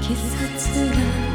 傷つが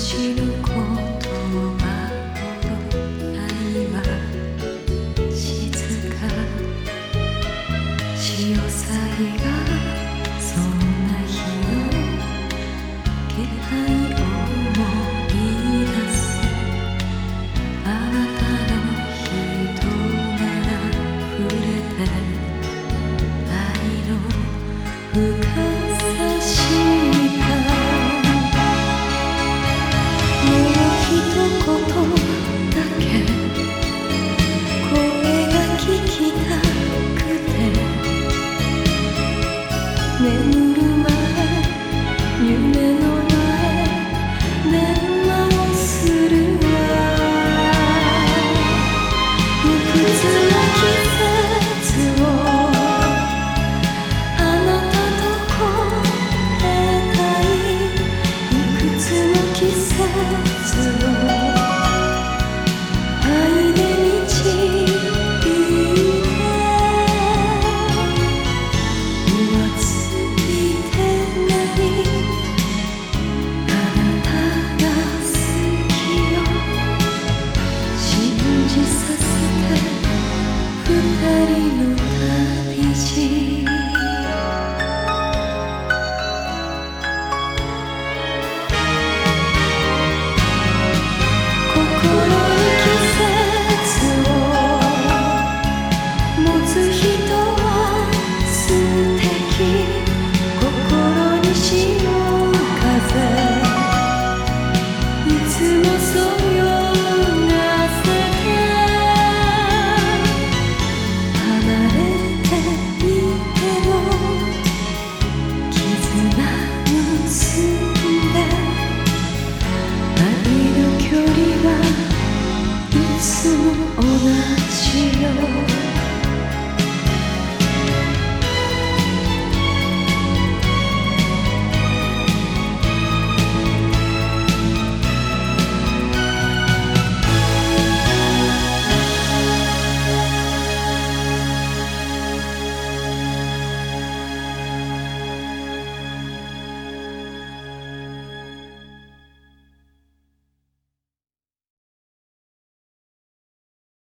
愛は静か。潮騒が。